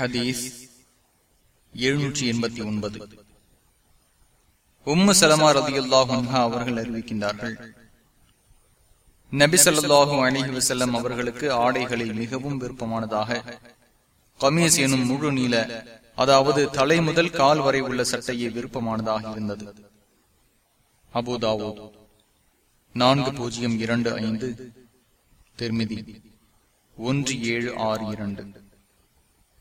ஹதீஸ் எழுநூற்றி எண்பத்தி ஒன்பது. உம்மு சலமா ரதியுல்லாஹா அவர்கள் அறிவிக்கின்றார்கள். நபி அணிஹி வசல்லம் அவர்களுக்கு ஆடைகளில் மிகவும் விருப்பமானதாக கமீஸ் எனும் முழு நீள அதாவது தலை முதல் கால் வரை உள்ள சட்டையை விருப்பமானதாக இருந்தது. அபுதாவோ நான்கு பூஜ்ஜியம் இரண்டு ஐந்து திருமிதி ஒன்று ஏழு ஆறு இரண்டு.